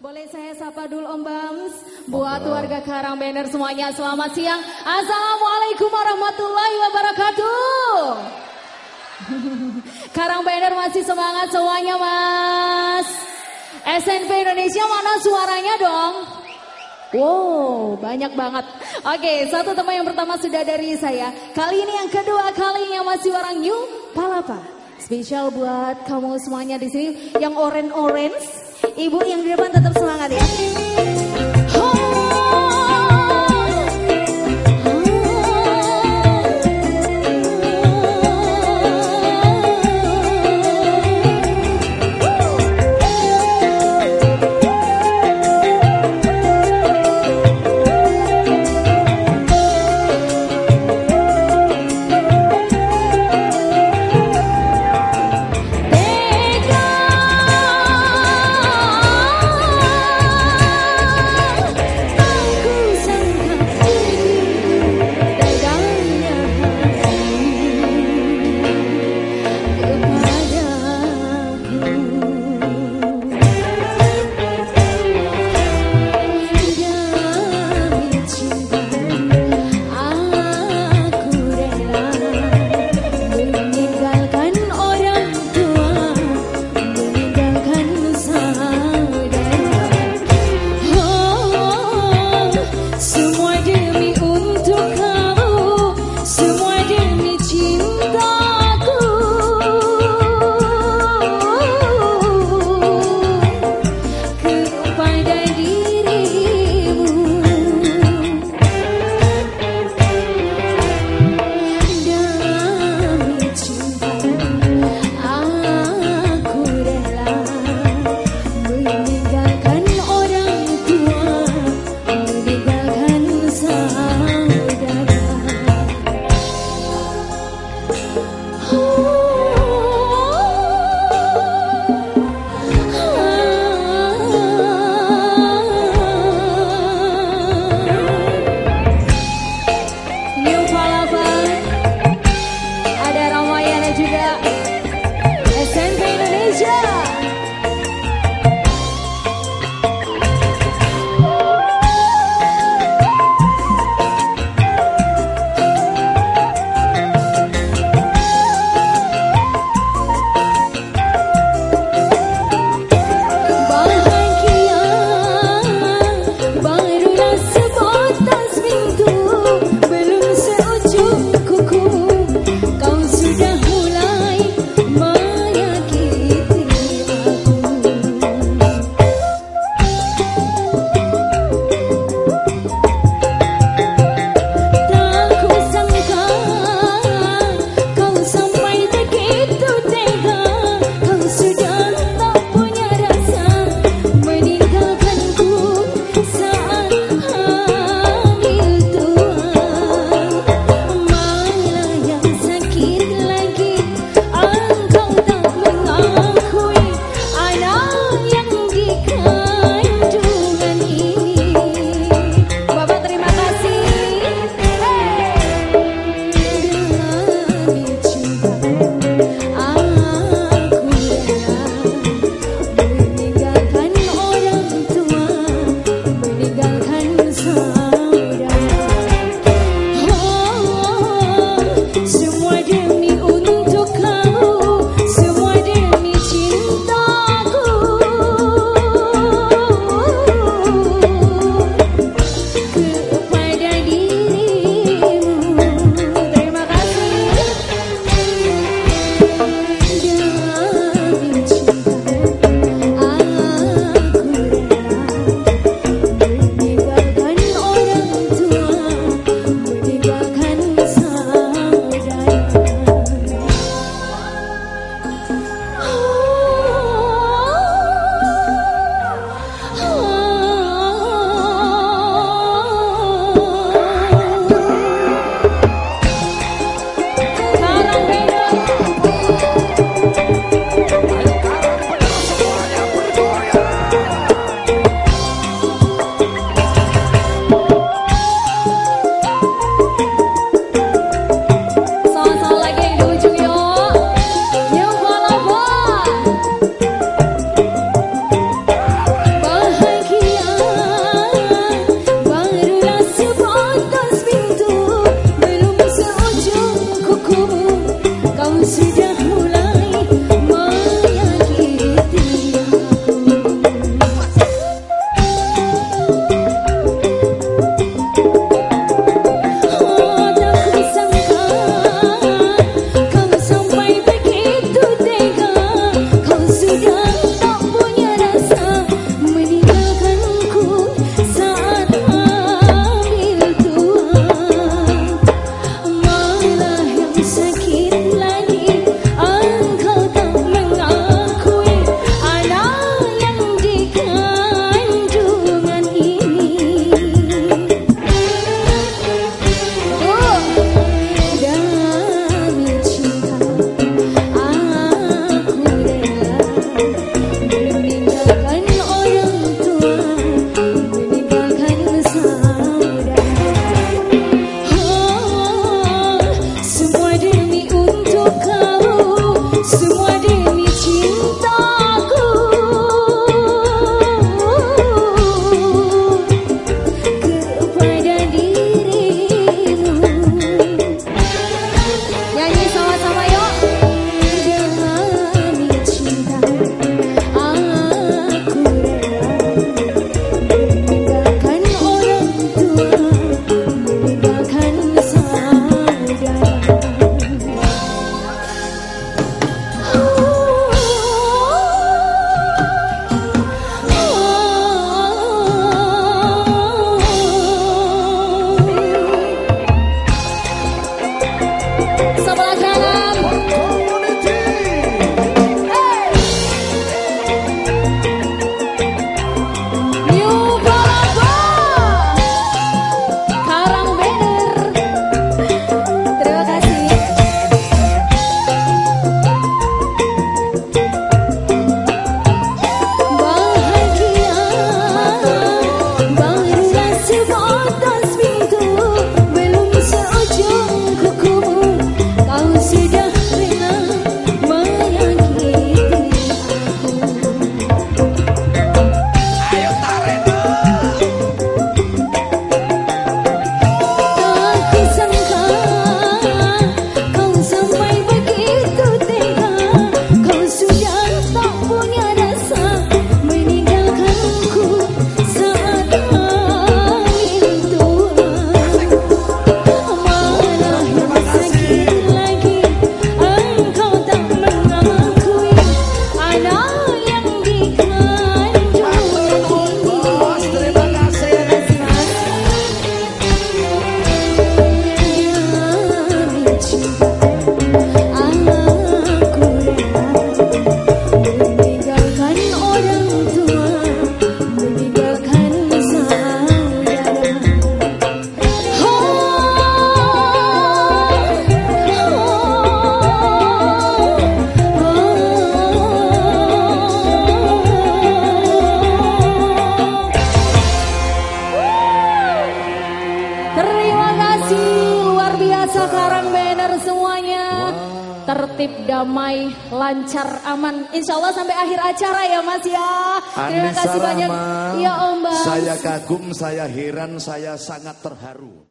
Boleh saya sapa dulu Om Bams Buat warga Karang Banner semuanya Selamat siang Assalamualaikum warahmatullahi wabarakatuh Karang Banner masih semangat semuanya mas SNP Indonesia mana suaranya dong Wow, banyak banget. Oke, satu teman yang pertama sudah dari saya. Kali ini yang kedua kalinya masih orang New Palapa. Spesial buat kamu semuanya di sini yang orange-orange. Ibu yang di depan tetap semangat ya. Sekarang Karang Banner semuanya. Tertib, damai, lancar, aman. Insya Allah sampai akhir acara ya mas ya. Terima kasih banyak. Ya om Bas. Saya kagum, saya heran, saya sangat terharu.